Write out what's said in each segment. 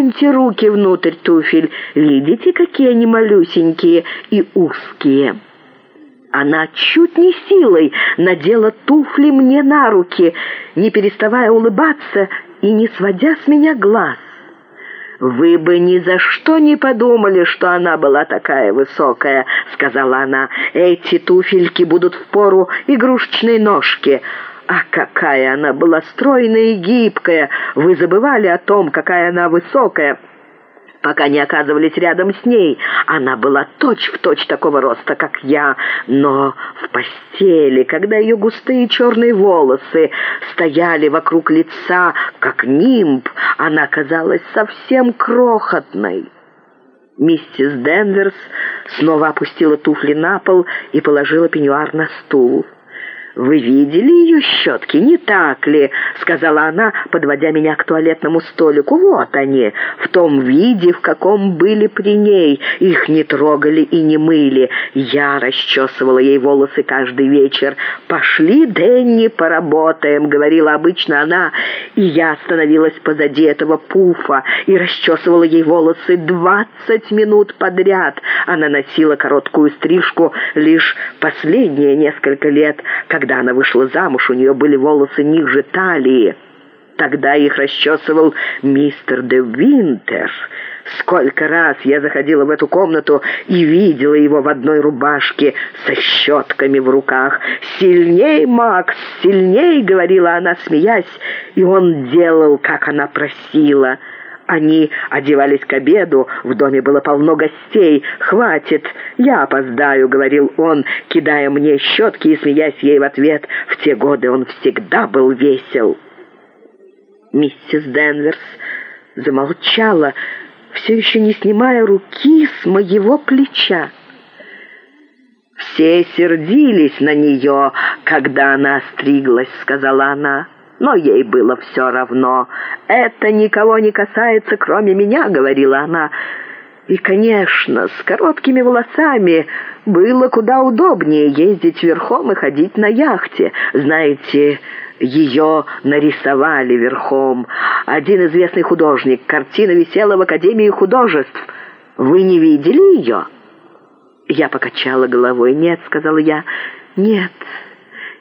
Просуньте руки внутрь туфель. Видите, какие они малюсенькие и узкие?» Она чуть не силой надела туфли мне на руки, не переставая улыбаться и не сводя с меня глаз. «Вы бы ни за что не подумали, что она была такая высокая», — сказала она. «Эти туфельки будут в пору игрушечной ножки». А какая она была стройная и гибкая! Вы забывали о том, какая она высокая пока не оказывались рядом с ней. Она была точь-в-точь точь такого роста, как я, но в постели, когда ее густые черные волосы стояли вокруг лица, как нимб, она казалась совсем крохотной. Миссис Денверс снова опустила туфли на пол и положила пеньюар на стул. «Вы видели ее щетки, не так ли?» — сказала она, подводя меня к туалетному столику. «Вот они, в том виде, в каком были при ней. Их не трогали и не мыли. Я расчесывала ей волосы каждый вечер. «Пошли,Ни поработаем», — говорила обычно она, и я остановилась позади этого пуфа и расчесывала ей волосы двадцать минут подряд. Она носила короткую стрижку лишь последние несколько лет, когда когда она вышла замуж, у нее были волосы ниже талии. Тогда их расчесывал мистер де Винтер. Сколько раз я заходила в эту комнату и видела его в одной рубашке со щетками в руках. «Сильней, Макс, сильней!» — говорила она, смеясь, и он делал, как она просила — они одевались к обеду, в доме было полно гостей. «Хватит, я опоздаю», — говорил он, кидая мне щетки и смеясь ей в ответ. В те годы он всегда был весел.Миссис Замолчала, все еще не снимая руки с моего плеча. «Все сердились на нее, когда она стриглась», — сказала она но ей было все равно. «Это никого не касается, кроме меня», — говорила она. И, конечно, с короткими волосами было куда удобнее ездить верхом и ходить на яхте. Знаете, ее нарисовали верхом. Один известный художник. Картина висела вАкадемии художеств. Вы не видели ее?» Я покачала головой. «Нет», — сказала я, — «нет».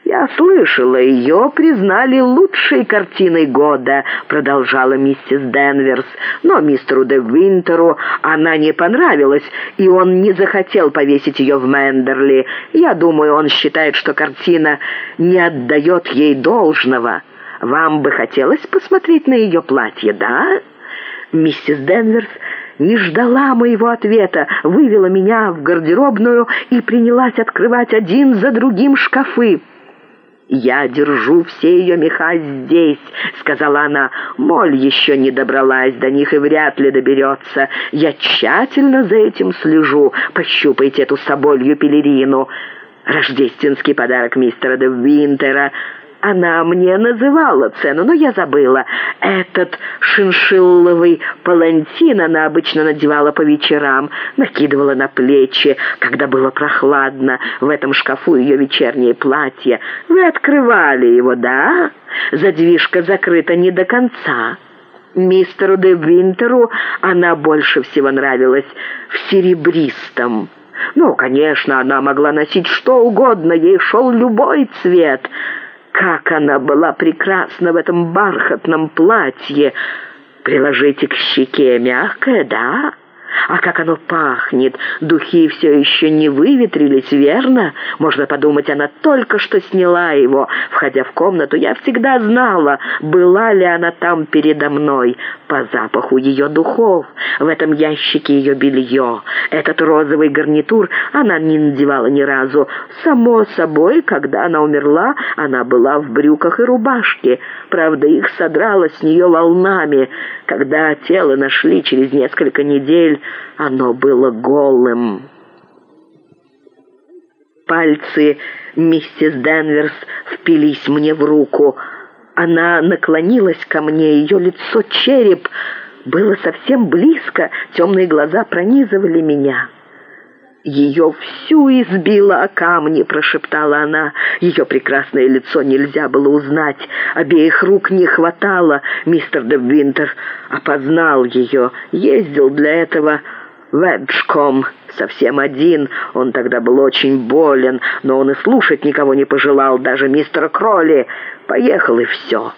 «Я слышала, ее признали лучшей картиной года», — продолжала миссис Денверс. «Но мистеру де Она не понравилась, и он не захотел повесить ее вЕндерли. Я думаю, он считает, что картина не отдает ей должного. Вам бы хотелось посмотреть на ее платье, да?»Миссис Не ждала моего ответа, вывела меня в гардеробную и принялась открывать один за другим шкафы. «Я держу все ее меха здесь», — сказала она. «Моль еще не добралась до них и вряд ли доберется. Я тщательно за этим слежу. Пощупайте эту соболью пелерину. Рождественский подарок мистера де Она мне называла цену, но я забыла. Этот шиншилловый палантин она обычно надевала по вечерам, накидывала на плечи, когда было прохладно. В этом шкафу ее вечернее платье. Вы открывали его, да? Задвижка закрыта не до конца.Мистеру де Она больше всего нравилась в серебристом. Ну, конечно, она могла носить что угодно, ей шел любой цвет — как она была прекрасна в этом бархатном платье! Приложите к щеке мягкое, да?» А как оно пахнет! Духи все еще не выветрились, верно? Можно подумать, она только что сняла его. Входя в комнату, я всегда знала, была ли она там передо мной. По запаху ее духов. В этом ящике ее белье. Этот розовый гарнитур она не надевала ни разу. Само собой, когда она умерла, она была в брюках и рубашке. Правда, их содрало с нее волнами. Когда тело нашли через несколько недель, оно было голым. Пальцы миссис Денверс впились мне в руку. Она наклонилась ко мне, ее лицо череп было совсем близко, темные глаза пронизывали меня. «Ее всю избило о камни», — прошептала она. Ее прекрасное лицо нельзя было узнать. Обеих рук не хватало. Мистер де Винтер опознал ее. Ездил для этого в Эджком совсем один. Он тогда был очень болен, но он и слушать никого не пожелал, даже мистера Кролли. Поехал и все.